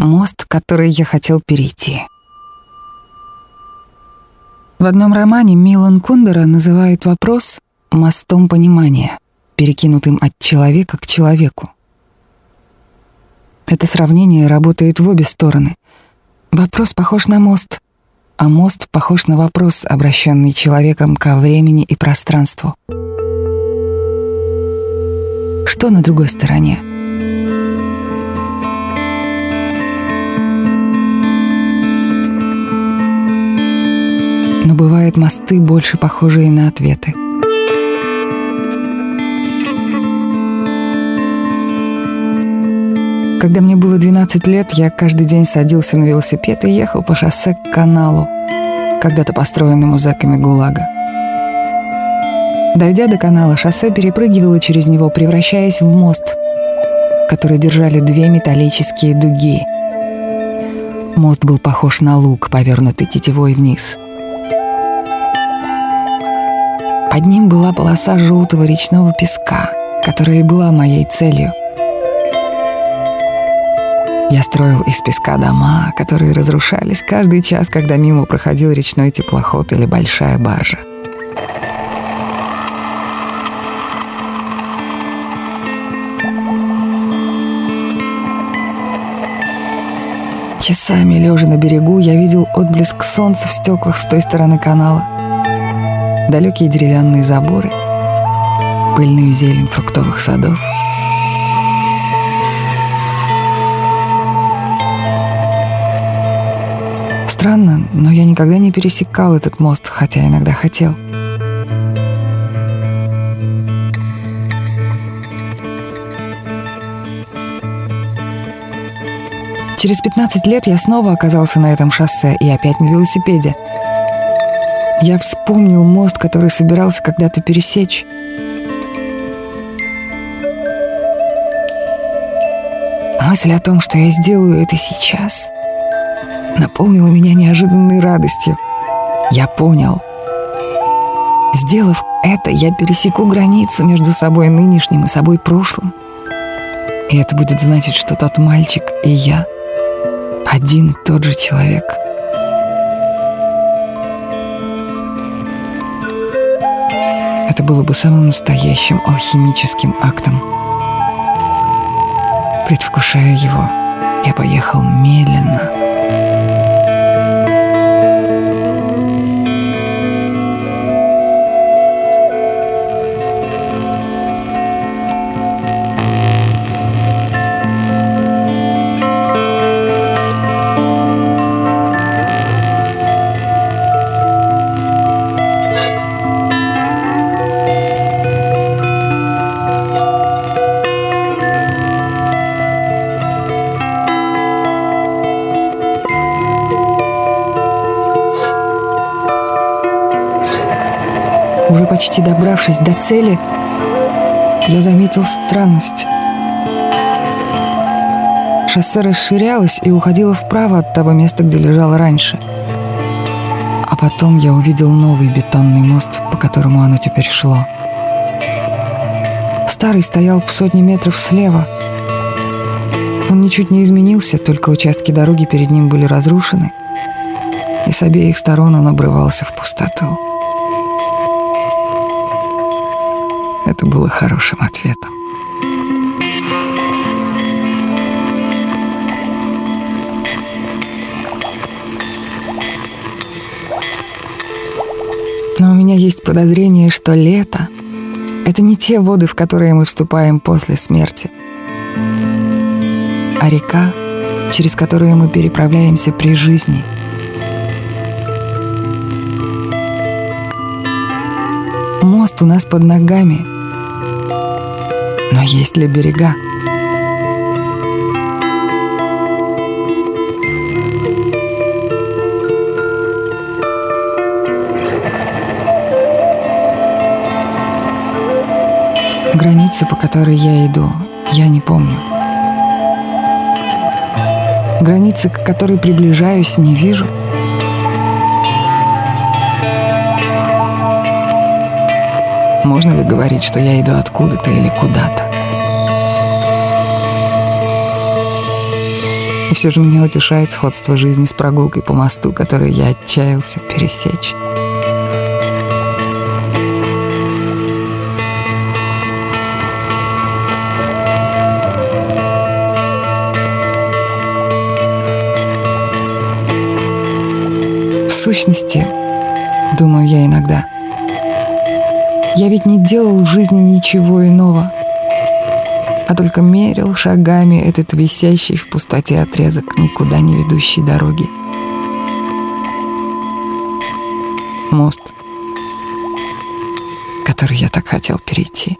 Мост, который я хотел перейти. В одном романе Милан Кундера называет вопрос «мостом понимания», перекинутым от человека к человеку. Это сравнение работает в обе стороны. Вопрос похож на мост, а мост похож на вопрос, обращенный человеком ко времени и пространству. Что на другой стороне? Бывают мосты, больше похожие на ответы. Когда мне было 12 лет, я каждый день садился на велосипед и ехал по шоссе к каналу, когда-то построенному зэками ГУЛАГа. Дойдя до канала, шоссе перепрыгивало через него, превращаясь в мост, который держали две металлические дуги. Мост был похож на лук, повернутый тетивой вниз. Под ним была полоса желтого речного песка, которая и была моей целью. Я строил из песка дома, которые разрушались каждый час, когда мимо проходил речной теплоход или большая баржа. Часами, лежа на берегу, я видел отблеск солнца в стеклах с той стороны канала. Далекие деревянные заборы, пыльную зелень фруктовых садов — Странно, но я никогда не пересекал этот мост, хотя иногда хотел. Через 15 лет я снова оказался на этом шоссе и опять на велосипеде. Я вспомнил мост, который собирался когда-то пересечь. Мысль о том, что я сделаю это сейчас — наполнила меня неожиданной радостью. Я понял. Сделав это, я пересеку границу между собой нынешним и собой прошлым. И это будет значить, что тот мальчик и я один и тот же человек. Было бы самым настоящим алхимическим актом. Предвкушая его, я поехал медленно, Почти добравшись до цели, я заметил странность. Шоссе расширялось и уходило вправо от того места, где лежало раньше. А потом я увидел новый бетонный мост, по которому оно теперь шло. Старый стоял в сотне метров слева. Он ничуть не изменился, только участки дороги перед ним были разрушены, и с обеих сторон он обрывался в пустоту. Это было хорошим ответом. Но у меня есть подозрение, что лето — это не те воды, в которые мы вступаем после смерти, а река, через которую мы переправляемся при жизни. Мост у нас под ногами — но есть ли берега? Границы, по которой я иду, я не помню. Границы, к которой приближаюсь, не вижу. Можно ли говорить, что я иду откуда-то или куда-то? И все же меня утешает сходство жизни с прогулкой по мосту, который я отчаялся пересечь. В сущности, думаю я иногда, я ведь не делал в жизни ничего иного, а только мерил шагами этот висящий в пустоте отрезок никуда не ведущей дороги. Мост, который я так хотел перейти.